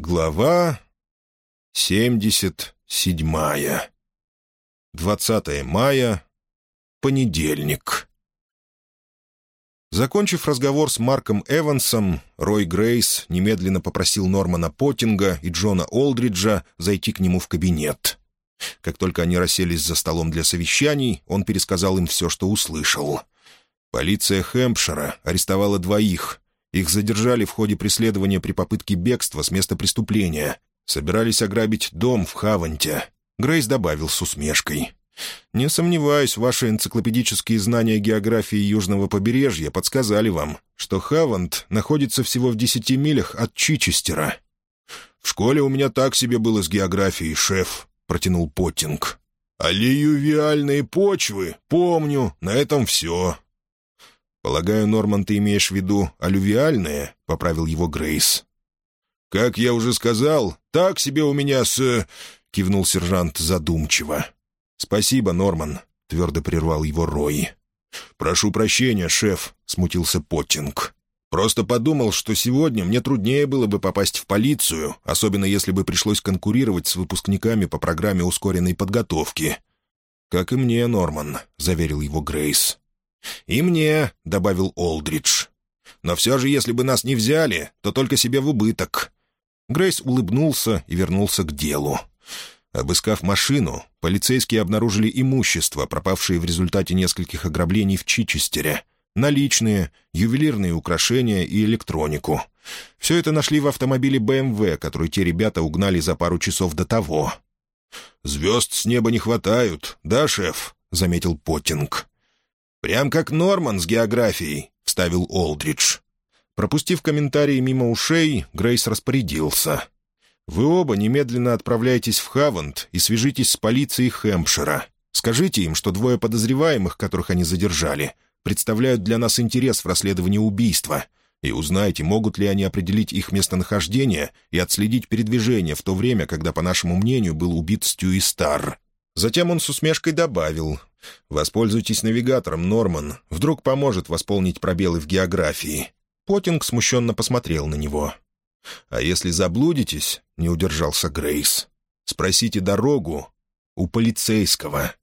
Глава семьдесят седьмая. Двадцатое мая. Понедельник. Закончив разговор с Марком Эвансом, Рой Грейс немедленно попросил Нормана Поттинга и Джона Олдриджа зайти к нему в кабинет. Как только они расселись за столом для совещаний, он пересказал им все, что услышал. Полиция Хэмпшира арестовала двоих — их задержали в ходе преследования при попытке бегства с места преступления. Собирались ограбить дом в Хаванте. Грейс добавил с усмешкой. «Не сомневаюсь, ваши энциклопедические знания географии южного побережья подсказали вам, что Хавант находится всего в десяти милях от Чичестера». «В школе у меня так себе было с географией, шеф», — протянул Поттинг. «Аллиювиальные почвы, помню, на этом все. «Полагаю, Норман, ты имеешь в виду алювиальные?» — поправил его Грейс. «Как я уже сказал, так себе у меня с...» — кивнул сержант задумчиво. «Спасибо, Норман», — твердо прервал его Рой. «Прошу прощения, шеф», — смутился Поттинг. «Просто подумал, что сегодня мне труднее было бы попасть в полицию, особенно если бы пришлось конкурировать с выпускниками по программе ускоренной подготовки». «Как и мне, Норман», — заверил его Грейс. «И мне», — добавил Олдридж. «Но все же, если бы нас не взяли, то только себе в убыток». Грейс улыбнулся и вернулся к делу. Обыскав машину, полицейские обнаружили имущество, пропавшее в результате нескольких ограблений в Чичестере. Наличные, ювелирные украшения и электронику. Все это нашли в автомобиле БМВ, который те ребята угнали за пару часов до того. «Звезд с неба не хватают, да, шеф?» — заметил Поттинг. «Прям как Норман с географией», — вставил Олдридж. Пропустив комментарии мимо ушей, Грейс распорядился. «Вы оба немедленно отправляйтесь в Хавант и свяжитесь с полицией Хэмпшира. Скажите им, что двое подозреваемых, которых они задержали, представляют для нас интерес в расследовании убийства, и узнайте, могут ли они определить их местонахождение и отследить передвижение в то время, когда, по нашему мнению, был убит Стюи Стар». Затем он с усмешкой добавил, «Воспользуйтесь навигатором, Норман. Вдруг поможет восполнить пробелы в географии». Поттинг смущенно посмотрел на него. «А если заблудитесь?» — не удержался Грейс. «Спросите дорогу у полицейского».